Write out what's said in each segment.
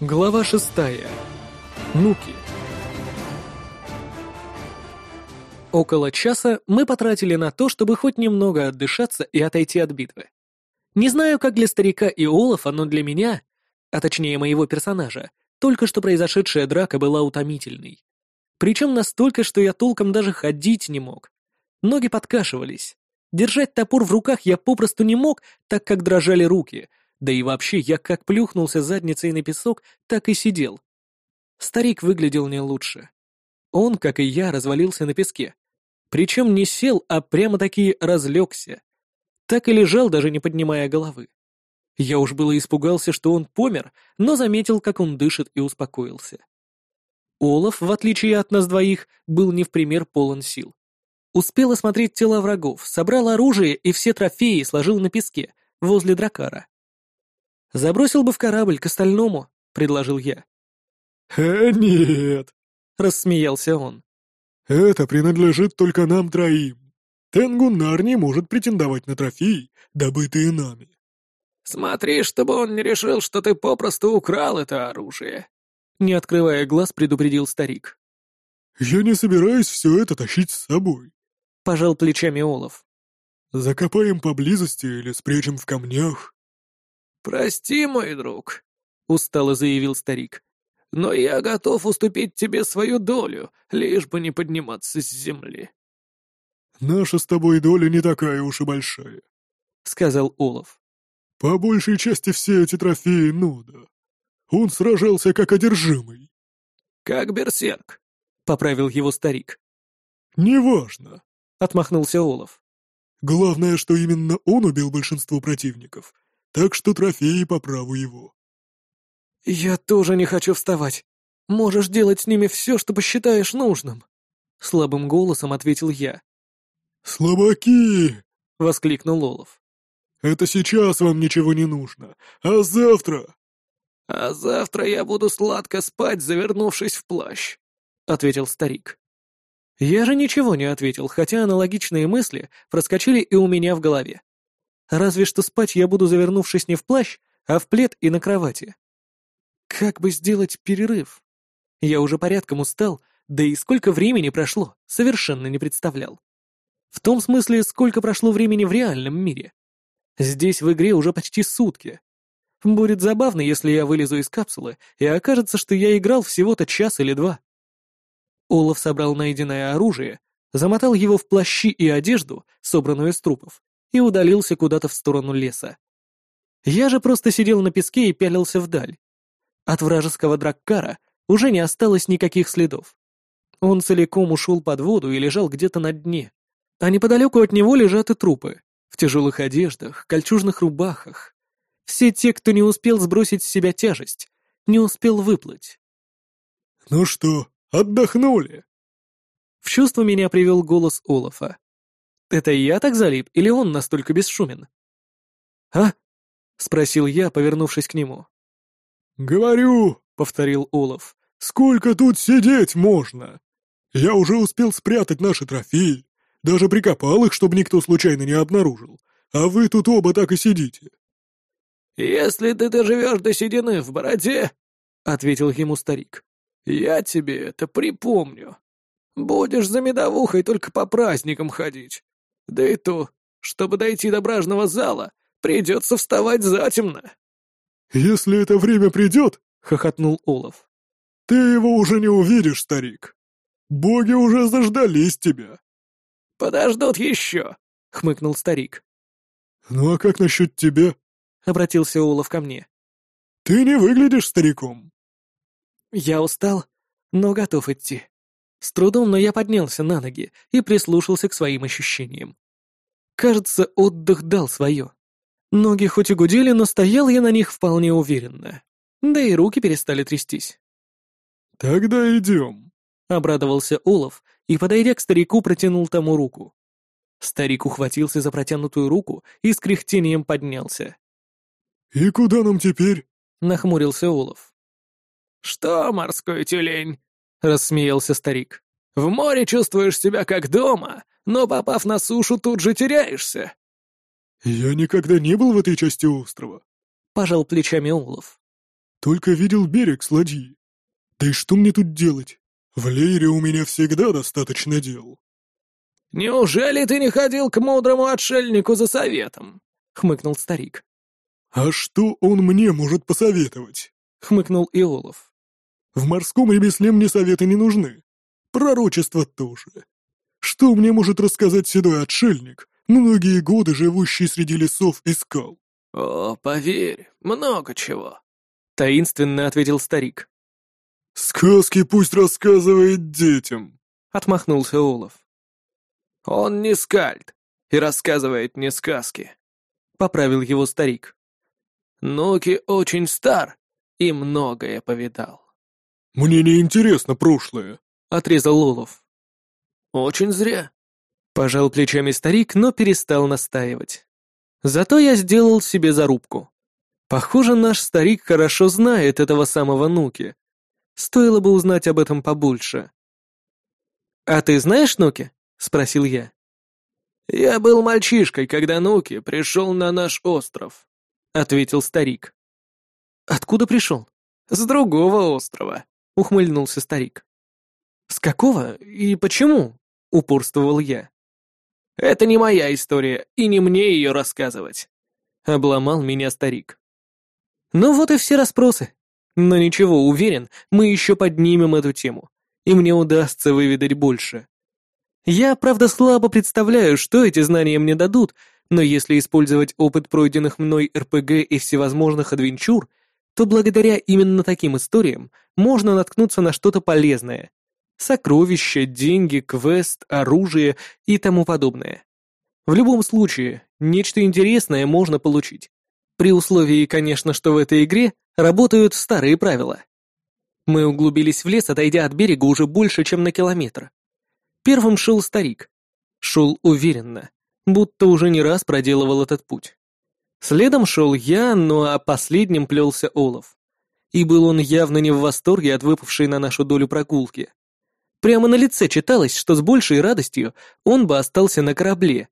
Глава шестая. Нуки. Около часа мы потратили на то, чтобы хоть немного отдышаться и отойти от битвы. Не знаю, как для старика и Олафа, но для меня, а точнее моего персонажа, только что произошедшая драка была утомительной. Причем настолько, что я толком даже ходить не мог. Ноги подкашивались. Держать топор в руках я попросту не мог, так как дрожали руки, да и вообще я как плюхнулся задницей на песок, так и сидел. Старик выглядел не лучше. Он, как и я, развалился на песке. Причем не сел, а прямо-таки разлегся. Так и лежал, даже не поднимая головы. Я уж было испугался, что он помер, но заметил, как он дышит и успокоился. Олаф, в отличие от нас двоих, был не в пример полон сил. Успел осмотреть тела врагов, собрал оружие и все трофеи сложил на песке, возле дракара. «Забросил бы в корабль к остальному», — предложил я. «Э, нет», — рассмеялся он. «Это принадлежит только нам троим. Тенгунар не может претендовать на трофеи, добытые нами». «Смотри, чтобы он не решил, что ты попросту украл это оружие», — не открывая глаз, предупредил старик. «Я не собираюсь все это тащить с собой», — пожал плечами Олаф. «Закопаем поблизости или спрячем в камнях». «Прости, мой друг», — устало заявил старик, — «но я готов уступить тебе свою долю, лишь бы не подниматься с земли». «Наша с тобой доля не такая уж и большая», — сказал Олаф. «По большей части все эти трофеи Нуда. Он сражался как одержимый». «Как берсерк», — поправил его старик. «Неважно», — отмахнулся Олаф. «Главное, что именно он убил большинство противников, так что трофеи по праву его». «Я тоже не хочу вставать. Можешь делать с ними все, что посчитаешь нужным», — слабым голосом ответил я. «Слабаки!» — воскликнул Олаф. «Это сейчас вам ничего не нужно, а завтра...» «А завтра я буду сладко спать, завернувшись в плащ», — ответил старик. Я же ничего не ответил, хотя аналогичные мысли проскочили и у меня в голове. Разве что спать я буду, завернувшись не в плащ, а в плед и на кровати. Как бы сделать перерыв? Я уже порядком устал, да и сколько времени прошло, совершенно не представлял. В том смысле, сколько прошло времени в реальном мире. Здесь в игре уже почти сутки. Будет забавно, если я вылезу из капсулы, и окажется, что я играл всего-то час или два. Олаф собрал найденное оружие, замотал его в плащи и одежду, собранную из трупов, и удалился куда-то в сторону леса. Я же просто сидел на песке и пялился вдаль. От вражеского драккара уже не осталось никаких следов. Он целиком ушел под воду и лежал где-то на дне. А неподалеку от него лежат и трупы, в тяжелых одеждах, кольчужных рубахах. Все те, кто не успел сбросить с себя тяжесть, не успел выплыть. «Ну что, отдохнули?» В чувство меня привел голос Олафа. Это я так залип, или он настолько бесшумен? «А?» — спросил я, повернувшись к нему. «Говорю», — повторил Олаф, — «сколько тут сидеть можно? Я уже успел спрятать наши трофеи, даже прикопал их, чтобы никто случайно не обнаружил, а вы тут оба так и сидите». «Если ты доживешь до седины в бороде», — ответил ему старик, — «я тебе это припомню. Будешь за медовухой только по праздникам ходить. Да и то, чтобы дойти до бражного зала, придется вставать затемно». «Если это время придет», — хохотнул Олаф, — «ты его уже не увидишь, старик. Боги уже заждались тебя». «Подождут еще», — хмыкнул старик. «Ну а как насчет тебя?» — обратился Олаф ко мне. «Ты не выглядишь стариком». «Я устал, но готов идти». С трудом, но я поднялся на ноги и прислушался к своим ощущениям. Кажется, отдых дал свое. Ноги хоть и гудели, но стоял я на них вполне уверенно. Да и руки перестали трястись. «Тогда идем», — обрадовался Олаф и, подойдя к старику, протянул тому руку. Старик ухватился за протянутую руку и с кряхтением поднялся. «И куда нам теперь?» — нахмурился Олаф. «Что, морской тюлень?» — рассмеялся старик. «В море чувствуешь себя как дома, но, попав на сушу, тут же теряешься». «Я никогда не был в этой части острова», — пожал плечами Олаф. Только видел берег с ладьи. Да и что мне тут делать? В Лейре у меня всегда достаточно дел». «Неужели ты не ходил к мудрому отшельнику за советом?» — хмыкнул старик. «А что он мне может посоветовать?» — хмыкнул Иолов. «В морском ремесле мне советы не нужны. Пророчество тоже. Что мне может рассказать седой отшельник, многие годы живущий среди лесов и скал?» «О, поверь, много чего», — таинственно ответил старик. «Сказки пусть рассказывает детям», — отмахнулся Олов. «Он не скальд и рассказывает не сказки», — поправил его старик. «Нуки очень стар и многое повидал». «Мне не интересно прошлое», — отрезал Олов. «Очень зря», — пожал плечами старик, но перестал настаивать. Зато я сделал себе зарубку. Похоже, наш старик хорошо знает этого самого Нуки. Стоило бы узнать об этом побольше. «А ты знаешь Нуки?» — спросил я. «Я был мальчишкой, когда Нуки пришел на наш остров», — ответил старик. «Откуда пришел?» «С другого острова», — ухмыльнулся старик. «С какого и почему?» — упорствовал я. «Это не моя история, и не мне ее рассказывать», — обломал меня старик. «Ну вот и все расспросы. Но ничего, уверен, мы еще поднимем эту тему, и мне удастся выведать больше. Я, правда, слабо представляю, что эти знания мне дадут, но если использовать опыт пройденных мной РПГ и всевозможных адвенчур, то благодаря именно таким историям можно наткнуться на что-то полезное. Сокровища, деньги, квест, оружие и тому подобное. В любом случае, нечто интересное можно получить. При условии, конечно, что в этой игре работают старые правила. Мы углубились в лес, отойдя от берега уже больше, чем на километр. Первым шел старик. Шел уверенно, будто уже не раз проделывал этот путь. Следом шел я, ну а последним плелся Олов. И был он явно не в восторге от выпавшей на нашу долю прогулки. Прямо на лице читалось, что с большей радостью он бы остался на корабле.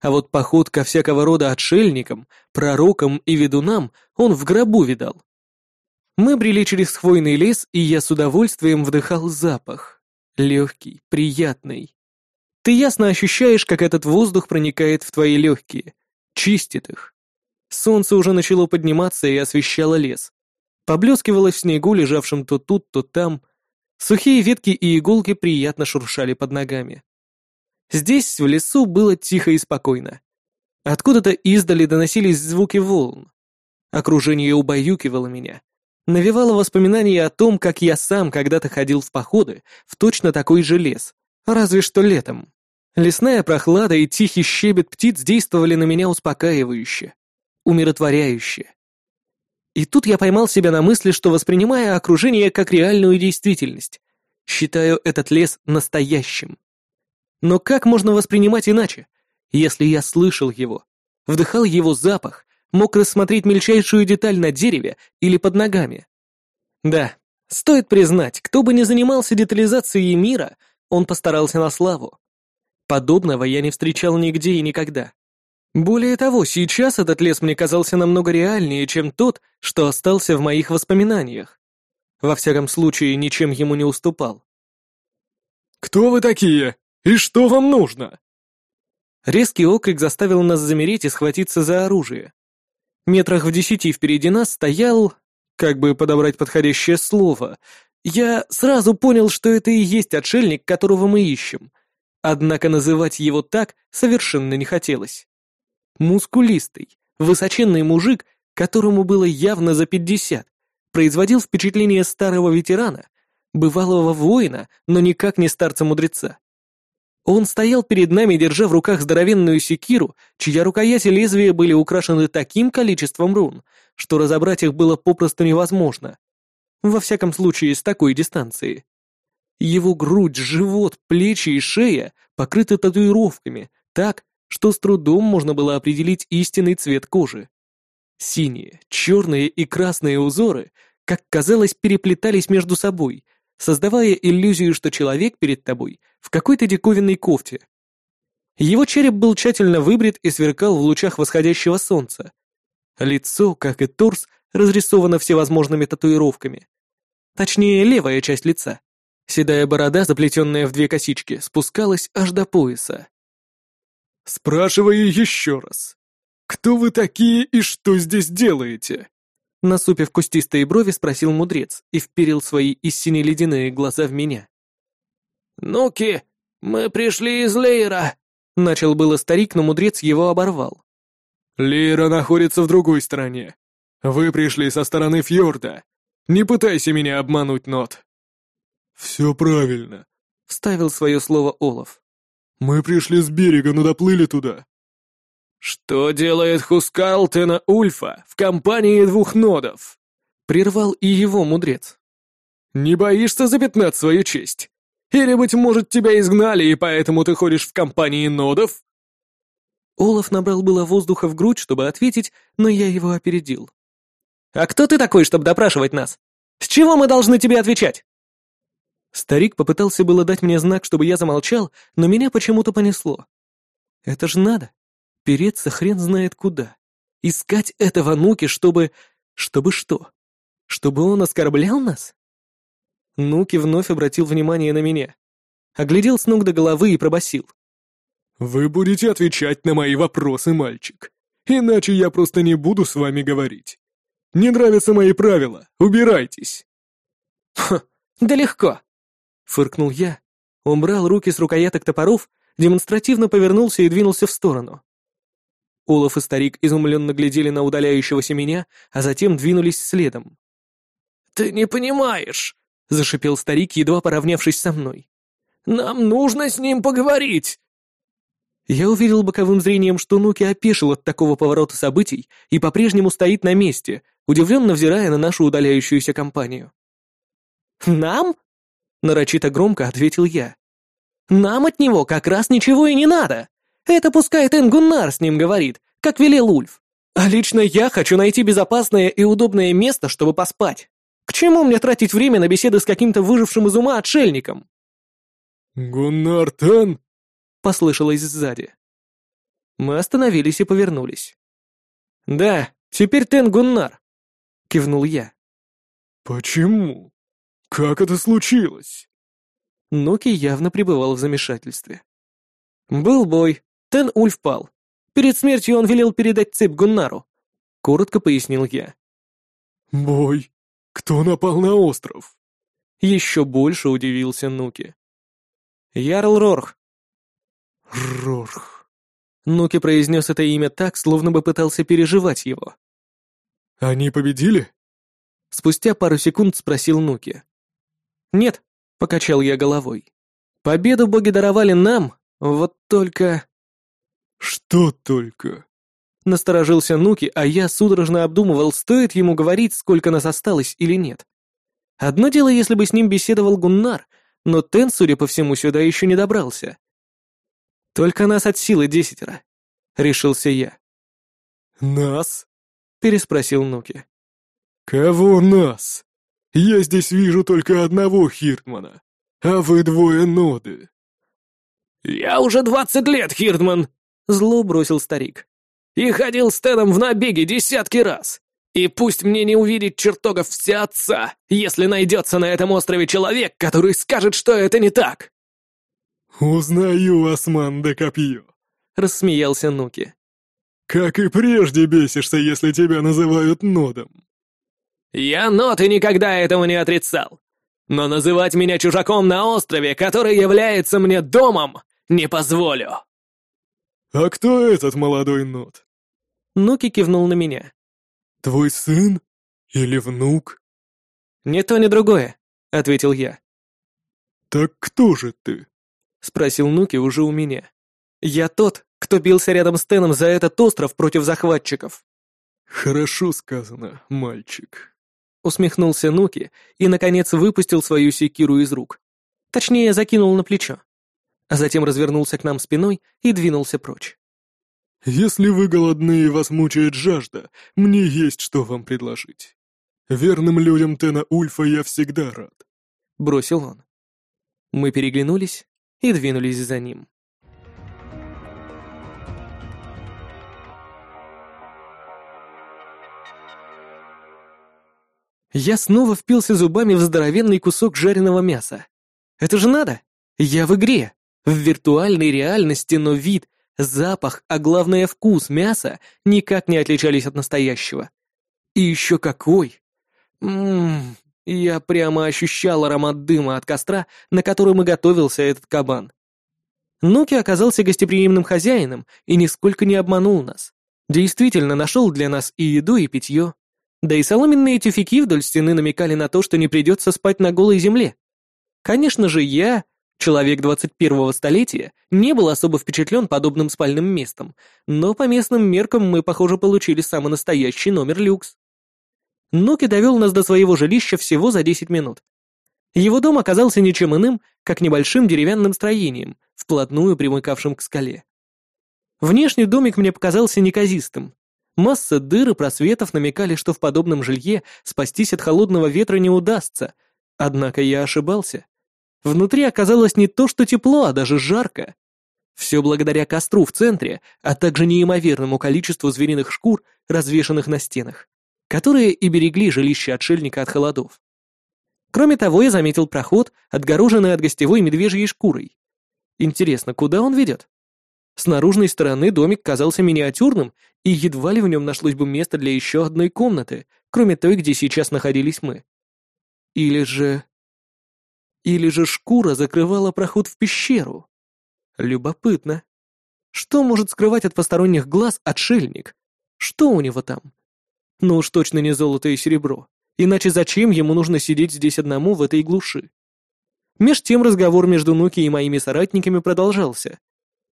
А вот поход ко всякого рода отшельникам, пророкам и ведунам он в гробу видал. Мы брели через хвойный лес, и я с удовольствием вдыхал запах легкий, приятный. Ты ясно ощущаешь, как этот воздух проникает в твои легкие, чистит их. Солнце уже начало подниматься и освещало лес. Поблескивало в снегу, лежавшем то тут, то там. Сухие ветки и иголки приятно шуршали под ногами. Здесь, в лесу, было тихо и спокойно. Откуда-то издали доносились звуки волн. Окружение убаюкивало меня, навевало воспоминания о том, как я сам когда-то ходил в походы в точно такой же лес, разве что летом. Лесная прохлада и тихий щебет птиц действовали на меня успокаивающе, умиротворяюще. И тут я поймал себя на мысли, что воспринимая окружение как реальную действительность, считаю этот лес настоящим. Но как можно воспринимать иначе, если я слышал его, вдыхал его запах, мог рассмотреть мельчайшую деталь на дереве или под ногами. Да, стоит признать, кто бы ни занимался детализацией мира, он постарался на славу. Подобного я не встречал нигде и никогда. Более того, сейчас этот лес мне казался намного реальнее, чем тот, что остался в моих воспоминаниях. Во всяком случае, ничем ему не уступал. «Кто вы такие? И что вам нужно?» Резкий окрик заставил нас замереть и схватиться за оружие. Метрах в десяти впереди нас стоял... Как бы подобрать подходящее слово? Я сразу понял, что это и есть отшельник, которого мы ищем. Однако называть его так совершенно не хотелось. Мускулистый, высоченный мужик, которому было явно за пятьдесят, производил впечатление старого ветерана, бывалого воина, но никак не старца-мудреца. Он стоял перед нами, держа в руках здоровенную секиру, чья рукоять и лезвия были украшены таким количеством рун, что разобрать их было попросту невозможно. Во всяком случае, с такой дистанции. Его грудь, живот, плечи и шея покрыты татуировками, так, что с трудом можно было определить истинный цвет кожи. Синие, черные и красные узоры, как казалось, переплетались между собой, создавая иллюзию, что человек перед тобой в какой-то диковинной кофте. Его череп был тщательно выбрит и сверкал в лучах восходящего солнца. Лицо, как и торс, разрисована всевозможными татуировками. Точнее, левая часть лица. Седая борода, заплетенная в две косички, спускалась аж до пояса. «Спрашиваю еще раз. Кто вы такие и что здесь делаете?» Насупив кустистые брови, спросил мудрец и вперил свои истинно ледяные глаза в меня. «Ну-ки, мы пришли из Лейра!» Начал было старик, но мудрец его оборвал. «Лейра находится в другой стороне. Вы пришли со стороны фьорда. Не пытайся меня обмануть, Нот». «Все правильно», — вставил свое слово Олаф. «Мы пришли с берега, но доплыли туда». «Что делает Хускалтена Ульфа в компании двух нодов?» — прервал и его мудрец. «Не боишься запятнать свою честь? Или, быть может, тебя изгнали, и поэтому ты ходишь в компании нодов?» Олаф набрал было воздуха в грудь, чтобы ответить, но я его опередил. «А кто ты такой, чтобы допрашивать нас? С чего мы должны тебе отвечать?» Старик попытался было дать мне знак, чтобы я замолчал, но меня почему-то понесло. Это же надо. Переться хрен знает куда. Искать этого Нуки, чтобы... Чтобы что? Чтобы он оскорблял нас? Нуки вновь обратил внимание на меня. Оглядел с ног до головы и пробасил. «Вы будете отвечать на мои вопросы, мальчик. Иначе я просто не буду с вами говорить. Не нравятся мои правила, убирайтесь!» «Хм, да легко!» — фыркнул я, убрал руки с рукояток топоров, демонстративно повернулся и двинулся в сторону. Олаф и старик изумленно глядели на удаляющегося меня, а затем двинулись следом. «Ты не понимаешь!» — зашипел старик, едва поравнявшись со мной. «Нам нужно с ним поговорить!» Я увидел боковым зрением, что Нуки опешил от такого поворота событий и по-прежнему стоит на месте, удивленно взирая на нашу удаляющуюся компанию. «Нам?» — нарочито громко ответил я. «Нам от него как раз ничего и не надо. Это пускай Тенгуннар с ним говорит, как велел Ульф. А лично я хочу найти безопасное и удобное место, чтобы поспать. К чему мне тратить время на беседы с каким-то выжившим из ума отшельником?» «Гуннар Тен?» — послышалось сзади. Мы остановились и повернулись. «Да, теперь Тен Гуннар», — кивнул я. «Почему? Как это случилось?» Ноки явно пребывал в замешательстве. «Был бой. Тен Ульф пал. Перед смертью он велел передать цепь Гуннару», — коротко пояснил я. «Бой? Кто напал на остров?» Еще больше удивился Нуки. «Ярл Рорх, Рорх. Нуки произнес это имя так, словно бы пытался переживать его. «Они победили?» Спустя пару секунд спросил Нуки. «Нет», — покачал я головой. «Победу боги даровали нам, вот только...» «Что только?» Насторожился Нуки, а я судорожно обдумывал, стоит ему говорить, сколько нас осталось или нет. Одно дело, если бы с ним беседовал Гуннар, но Тен, судя по всему, сюда еще не добрался. «Только нас от силы десятеро», — решился я. «Нас?» — переспросил Нуки. «Кого нас? Я здесь вижу только одного Хиртмана, а вы двое ноды». «Я уже двадцать лет, Хиртман!» — зло бросил старик. «И ходил с Теном в набеги десятки раз. И пусть мне не увидеть чертогов всеотца, если найдется на этом острове человек, который скажет, что это не так!» «Узнаю Осман де Копье», — рассмеялся Нуки. «Как и прежде бесишься, если тебя называют Нодом». «Я Нод и никогда этого не отрицал. Но называть меня чужаком на острове, который является мне домом, не позволю». «А кто этот молодой Нод?» Нуки кивнул на меня. «Твой сын? Или внук?» «Ни то, ни другое», — ответил я. «Так кто же ты?» — спросил Нуки уже у меня. «Я тот, кто бился рядом с Теном за этот остров против захватчиков». «Хорошо сказано, мальчик», — усмехнулся Нуки и, наконец, выпустил свою секиру из рук. Точнее, закинул на плечо. А затем развернулся к нам спиной и двинулся прочь. «Если вы голодны и вас мучает жажда, мне есть что вам предложить. Верным людям Тена Ульфа я всегда рад», — бросил он. Мы переглянулись, и двинулись за ним. Я снова впился зубами в здоровенный кусок жареного мяса. Это же надо! Я в игре, в виртуальной реальности, но вид, запах, а главное вкус мяса никак не отличались от настоящего. И еще какой! Ммм, я прямо ощущал аромат дыма от костра, на котором и готовился этот кабан. Нуки оказался гостеприимным хозяином и нисколько не обманул нас. Действительно нашел для нас и еду, и питье. Да и соломенные тюфяки вдоль стены намекали на то, что не придется спать на голой земле. Конечно же, я, человек 21-го столетия, не был особо впечатлен подобным спальным местом, но по местным меркам мы, похоже, получили самый настоящий номер люкс. Нуки довел нас до своего жилища всего за 10 минут. Его дом оказался ничем иным, как небольшим деревянным строением, вплотную примыкавшим к скале. Внешний домик мне показался неказистым. Масса дыр и просветов намекали, что в подобном жилье спастись от холодного ветра не удастся, однако я ошибался. Внутри оказалось не то что тепло, а даже жарко. Все благодаря костру в центре, а также неимоверному количеству звериных шкур, развешанных на стенах, которые и берегли жилище отшельника от холодов. Кроме того, я заметил проход, отгороженный от гостевой медвежьей шкурой. Интересно, куда он ведет? С наружной стороны домик казался миниатюрным, и едва ли в нем нашлось бы место для еще одной комнаты, кроме той, где сейчас находились мы. Или же... Или же шкура закрывала проход в пещеру? Любопытно. Что может скрывать от посторонних глаз отшельник? Что у него там? Ну уж точно не золото и серебро. Иначе зачем ему нужно сидеть здесь одному в этой глуши? Меж тем разговор между Нуки и моими соратниками продолжался.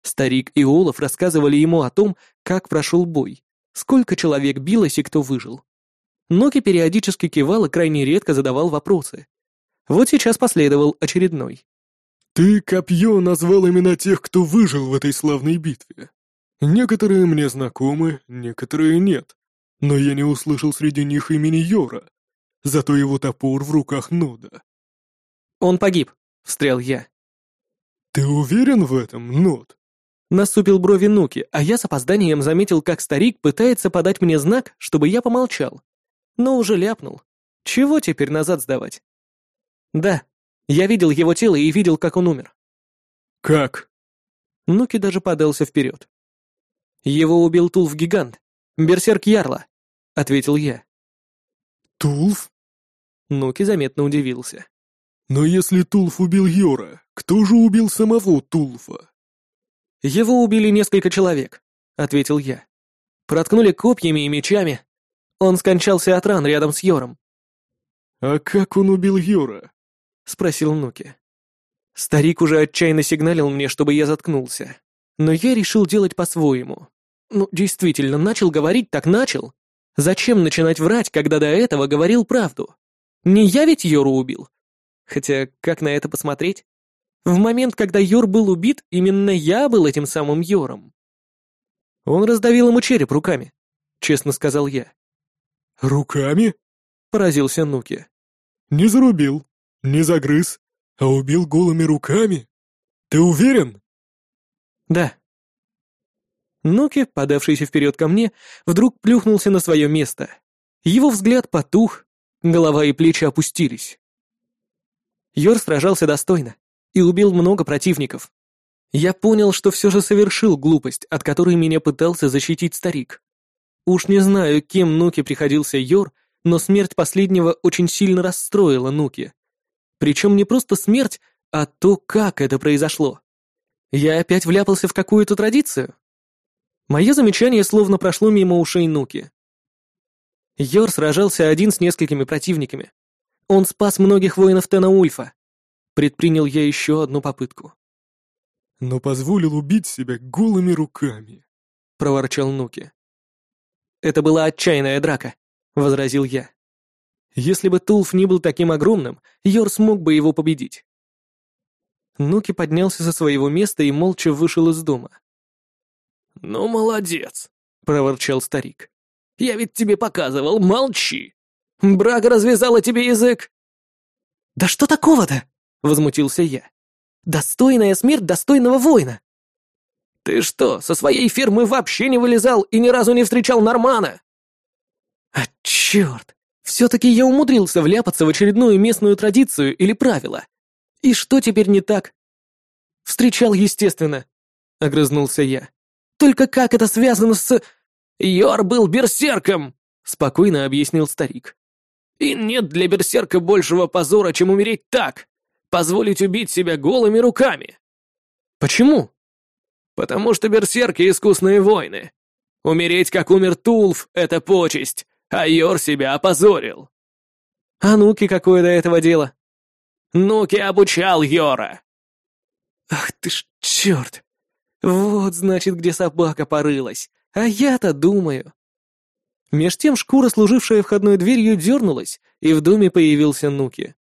Старик и Олаф рассказывали ему о том, как прошел бой, сколько человек билось и кто выжил. Ноки периодически кивал и крайне редко задавал вопросы. Вот сейчас последовал очередной. «Ты, копье, назвал имена тех, кто выжил в этой славной битве. Некоторые мне знакомы, некоторые нет, но я не услышал среди них имени Йора зато его топор в руках Нода. «Он погиб», — встрял я. «Ты уверен в этом, Нод?» Насупил брови Нуки, а я с опозданием заметил, как старик пытается подать мне знак, чтобы я помолчал. Но уже ляпнул. Чего теперь назад сдавать? Да, я видел его тело и видел, как он умер. Как? Нуки даже подался вперед. Его убил Тулф-гигант, берсерк Ярла, ответил я. Тулф? Нуки заметно удивился. «Но если Тулф убил Йора, кто же убил самого Тулфа?» «Его убили несколько человек», — ответил я. «Проткнули копьями и мечами. Он скончался от ран рядом с Йором». «А как он убил Йора?» — спросил Нуки. Старик уже отчаянно сигналил мне, чтобы я заткнулся. Но я решил делать по-своему. Ну, действительно, начал говорить, так начал. Зачем начинать врать, когда до этого говорил правду? Не я ведь Йору убил. Хотя, как на это посмотреть? В момент, когда Йор был убит, именно я был этим самым Йором. Он раздавил ему череп руками, честно сказал я. «Руками?» — поразился Нуки. «Не зарубил, не загрыз, а убил голыми руками? Ты уверен?» «Да». Нуки, подавшийся вперед ко мне, вдруг плюхнулся на свое место. Его взгляд потух, Голова и плечи опустились. Йор сражался достойно и убил много противников. Я понял, что все же совершил глупость, от которой меня пытался защитить старик. Уж не знаю, кем Нуки приходился Йор, но смерть последнего очень сильно расстроила Нуки. Причем не просто смерть, а то, как это произошло. Я опять вляпался в какую-то традицию? Мое замечание словно прошло мимо ушей Нуки. Йор сражался один с несколькими противниками. Он спас многих воинов Тена Ульфа. Предпринял я еще одну попытку. «Но позволил убить себя голыми руками», — проворчал Нуки. «Это была отчаянная драка», — возразил я. «Если бы Тулф не был таким огромным, Йор смог бы его победить». Нуки поднялся со своего места и молча вышел из дома. «Ну, молодец», — проворчал старик. Я ведь тебе показывал, молчи. Брага развязала тебе язык. Да что такого-то? Возмутился я. Достойная смерть достойного воина. Ты что, со своей фермы вообще не вылезал и ни разу не встречал Нормана? А черт! Все-таки я умудрился вляпаться в очередную местную традицию или правило. И что теперь не так? Встречал, естественно, — огрызнулся я. Только как это связано с... Йор был берсерком, — спокойно объяснил старик. И нет для берсерка большего позора, чем умереть так. Позволить убить себя голыми руками. Почему? Потому что берсерки — искусные воины. Умереть, как умер Тулф, — это почесть, а Йор себя опозорил. А Нуки какое до этого дело? Нуки обучал Йора. Ах ты ж черт! Вот, значит, где собака порылась. А я-то думаю. Меж тем шкура, служившая входной дверью, дернулась, и в доме появился Нуки.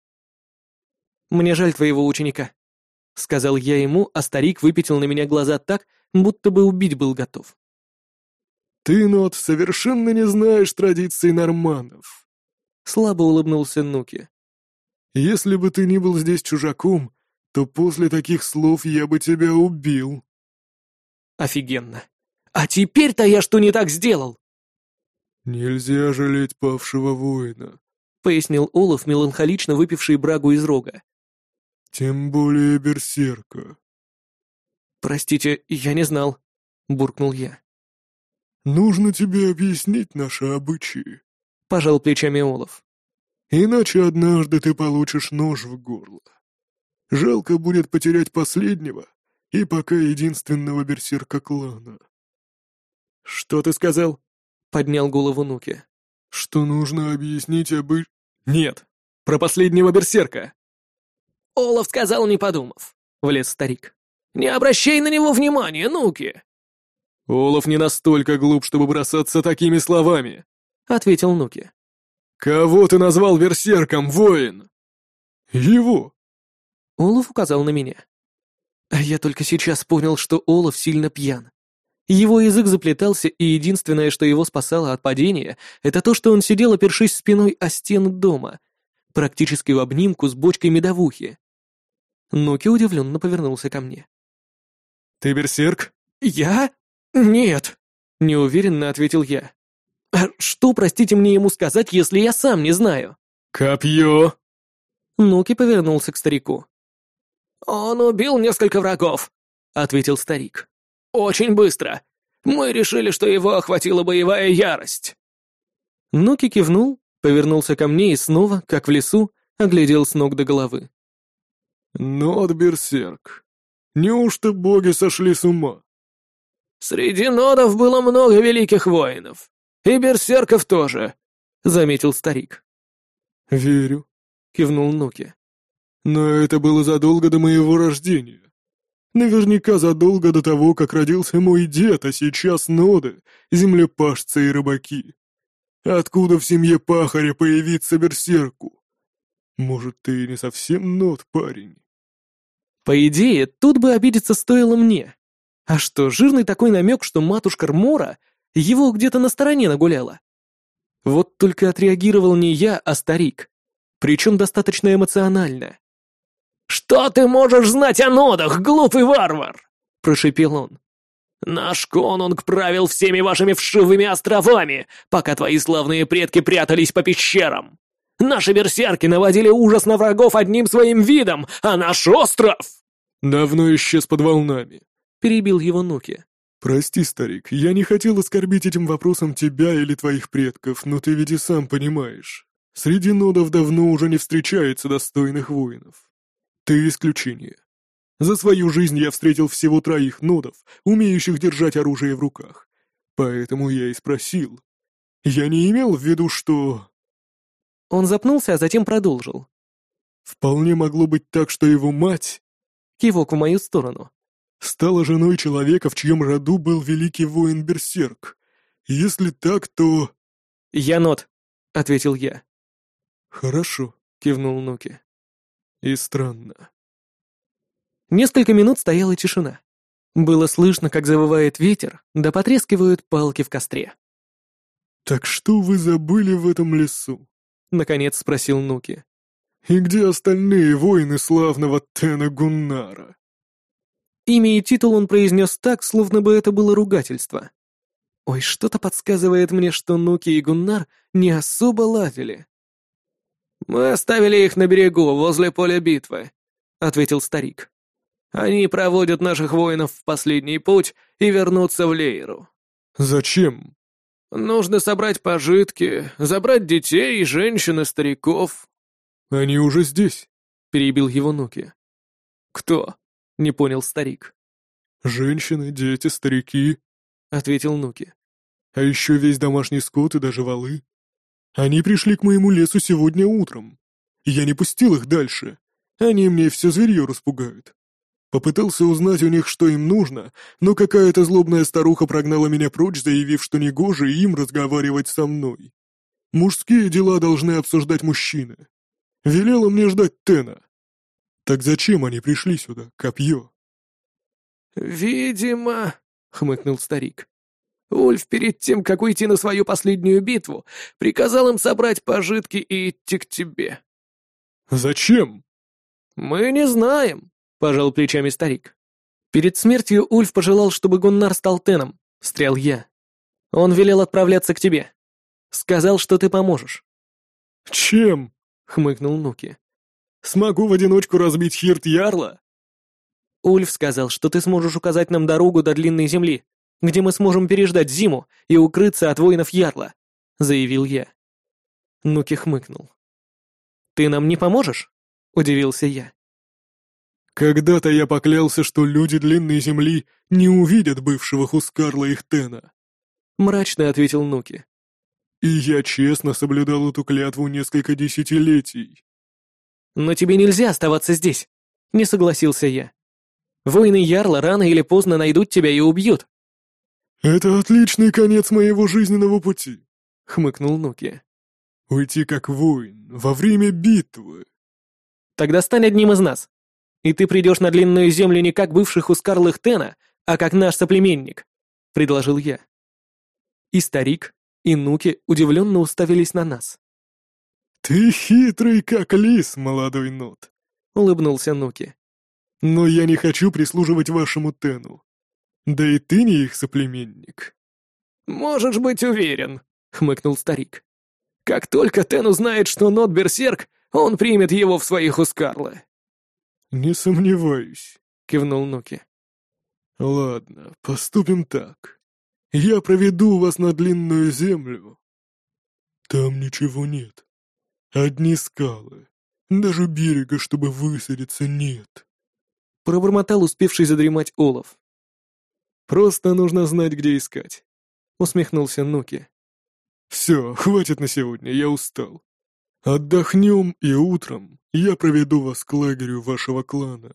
«Мне жаль твоего ученика», — сказал я ему, а старик выпятил на меня глаза так, будто бы убить был готов. «Ты, Нот, совершенно не знаешь традиций норманов», — слабо улыбнулся Нуки. «Если бы ты не был здесь чужаком, то после таких слов я бы тебя убил». «Офигенно! А теперь-то я что не так сделал?» «Нельзя жалеть павшего воина», — пояснил Олаф, меланхолично выпивший брагу из рога. «Тем более берсерка». «Простите, я не знал», — буркнул я. «Нужно тебе объяснить наши обычаи», — пожал плечами Олаф. «Иначе однажды ты получишь нож в горло. Жалко будет потерять последнего и пока единственного берсерка клана». «Что ты сказал?» Поднял голову Нуки. «Что нужно объяснить обы...» «Нет, про последнего берсерка!» «Олаф сказал, не подумав», — влез старик. «Не обращай на него внимания, Нуки!» «Олаф не настолько глуп, чтобы бросаться такими словами», — ответил Нуки. «Кого ты назвал берсерком, воин?» «Его!» Олаф указал на меня. А я только сейчас понял, что Олаф сильно пьян. Его язык заплетался, и единственное, что его спасало от падения, это то, что он сидел, опершись спиной о стену дома, практически в обнимку с бочкой медовухи. Нуки удивленно повернулся ко мне. «Ты берсерк?» «Я? Нет», — неуверенно ответил я. «А что, простите мне ему сказать, если я сам не знаю?» «Копье!» Нуки повернулся к старику. «Он убил несколько врагов», — ответил старик. Очень быстро. Мы решили, что его охватила боевая ярость. Ноки кивнул, повернулся ко мне и снова, как в лесу, оглядел с ног до головы. «Нот Берсерк, неужто боги сошли с ума?» «Среди нодов было много великих воинов. И берсерков тоже», — заметил старик. «Верю», — кивнул Ноки. «Но это было задолго до моего рождения. Наверняка задолго до того, как родился мой дед, а сейчас ноды, землепашцы и рыбаки. Откуда в семье пахаря появиться берсерку? Может, ты не совсем нот, парень? По идее, тут бы обидеться стоило мне. А что, жирный такой намек, что матушка Рмора его где-то на стороне нагуляла? Вот только отреагировал не я, а старик. Причем достаточно эмоционально. «Что ты можешь знать о нодах, глупый варвар?» — прошепел он. «Наш конунг правил всеми вашими вшивыми островами, пока твои славные предки прятались по пещерам. Наши берсерки наводили ужас на врагов одним своим видом, а наш остров...» «Давно исчез под волнами», — перебил его Нуки. «Прости, старик, я не хотел оскорбить этим вопросом тебя или твоих предков, но ты ведь и сам понимаешь. Среди нодов давно уже не встречается достойных воинов. Ты исключение. За свою жизнь я встретил всего троих нодов, умеющих держать оружие в руках. Поэтому я и спросил. Я не имел в виду, что... Он запнулся, а затем продолжил. Вполне могло быть так, что его мать... Кивок в мою сторону. Стала женой человека, в чьем роду был великий воин Берсерк. Если так, то... «Я нот», — ответил я. «Хорошо», — кивнул Нуки. И странно. Несколько минут стояла тишина. Было слышно, как завывает ветер, да потрескивают палки в костре. «Так что вы забыли в этом лесу?» — наконец спросил Нуки. «И где остальные воины славного Тена Гуннара?» Имя и титул он произнес так, словно бы это было ругательство. Ой, что-то подсказывает мне, что Нуки и Гуннар не особо лавили. «Мы оставили их на берегу, возле поля битвы», — ответил старик. «Они проводят наших воинов в последний путь и вернутся в Лейру». «Зачем?» «Нужно собрать пожитки, забрать детей и женщин и стариков». «Они уже здесь», — перебил его Нуки. «Кто?» — не понял старик. «Женщины, дети, старики», — ответил Нуки. «А еще весь домашний скот и даже валы. Они пришли к моему лесу сегодня утром. Я не пустил их дальше. Они мне все зверье распугают. Попытался узнать у них, что им нужно, но какая-то злобная старуха прогнала меня прочь, заявив, что негоже им разговаривать со мной. Мужские дела должны обсуждать мужчины. Велела мне ждать Тена. Так зачем они пришли сюда, копье? «Видимо», — хмыкнул старик, Ульф перед тем, как уйти на свою последнюю битву, приказал им собрать пожитки и идти к тебе. «Зачем?» «Мы не знаем», — пожал плечами старик. «Перед смертью Ульф пожелал, чтобы Гуннар стал Теном», — встрял я. «Он велел отправляться к тебе. Сказал, что ты поможешь». «Чем?» — хмыкнул Нуки. «Смогу в одиночку разбить Хирт Ярла?» Ульф сказал, что ты сможешь указать нам дорогу до длинной земли, где мы сможем переждать зиму и укрыться от воинов Ярла», — заявил я. Нуки хмыкнул. «Ты нам не поможешь?» — удивился я. «Когда-то я поклялся, что люди Длинной Земли не увидят бывшего Хускарла Ихтена», — мрачно ответил Нуки. «И я честно соблюдал эту клятву несколько десятилетий». «Но тебе нельзя оставаться здесь», — не согласился я. «Воины Ярла рано или поздно найдут тебя и убьют». «Это отличный конец моего жизненного пути», — хмыкнул Нуки. «Уйти как воин, во время битвы». «Тогда стань одним из нас, и ты придешь на длинную землю не как бывших у Скарлых Тена, а как наш соплеменник», — предложил я. И старик, и Нуки удивленно уставились на нас. «Ты хитрый, как лис, молодой Нот», — улыбнулся Нуки. «Но я не хочу прислуживать вашему Тену. Да и ты не их соплеменник. Можешь быть уверен, хмыкнул старик. Как только Тен узнает, что Нот берсерк, он примет его в своих ускарлы. Не сомневаюсь, кивнул Нуки. Ладно, поступим так. Я проведу вас на длинную землю. Там ничего нет. Одни скалы. Даже берега, чтобы высадиться, нет. Пробормотал успевший задремать Олов. Просто нужно знать, где искать», — усмехнулся Нуки. «Все, хватит на сегодня, я устал. Отдохнем, и утром я проведу вас к лагерю вашего клана».